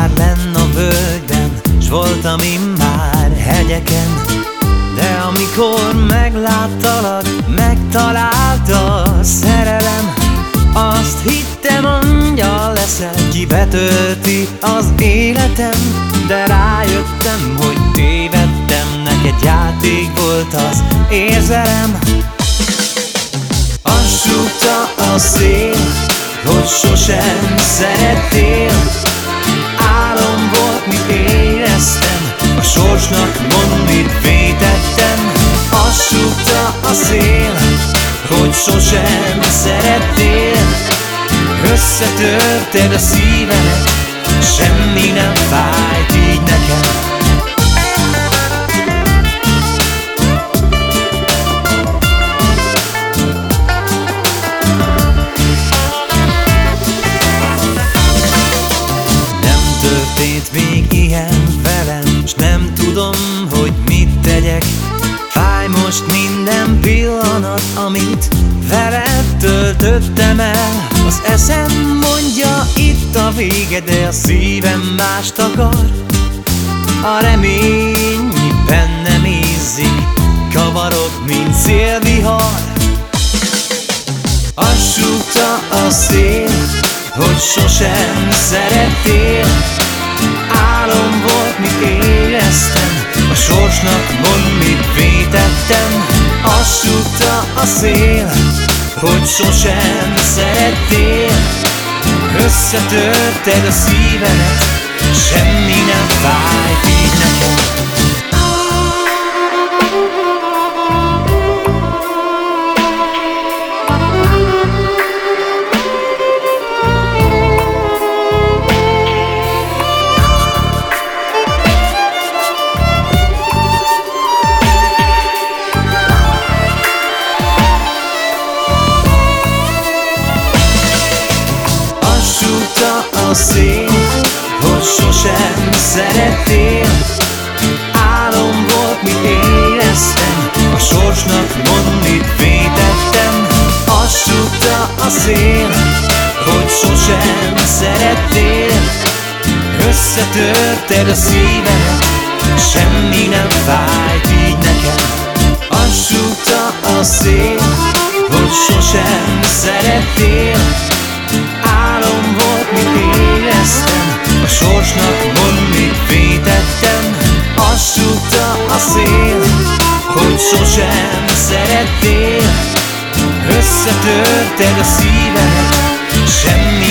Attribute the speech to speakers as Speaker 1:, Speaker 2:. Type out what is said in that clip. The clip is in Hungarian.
Speaker 1: már benn a völgyben, s voltam én már hegyeken. De amikor megláttalak, megtalálta a szerelem, azt hittem angyal leszel, ki betölti az életem, de rájöttem, hogy tévedtem, neked játék volt az érzelem. Azt súgta a szél, hogy sosem szerettél éreztem, a sorsnak mond, mit vétettem. Azt súgta a szél, hogy sosem szerettél Összetörted a szívemet, semmi nem fájt így nekem történt még ilyen velem S nem tudom, hogy mit tegyek. Fáj most minden pillanat, amit veled töltöttem el. Az eszem mondja, itt a vége, de a szívem mást akar. A remény bennem ízik, kavarok, mint szélvihar. Azt a szél, hogy sosem szerettél Álom volt, mit éreztem A sorsnak mond, mit vétettem. Azt súgta a szél Hogy sosem szerettél. Összetörted a szívemet Semmi nem a hogy sosem szerettél. Álom volt, mit éreztem, a sorsnak mond, mit vétettem. Azt a szél, hogy sosem szerettél. Összetörted a szívemet, semmi nem fájt így nekem. Azt a szél, hogy sosem szerettél Álom volt, mit éreztem. A sorsnak mond, mit vétettem Azt súgta a szél Hogy sosem szerettél Összetörted a szívemet Semmi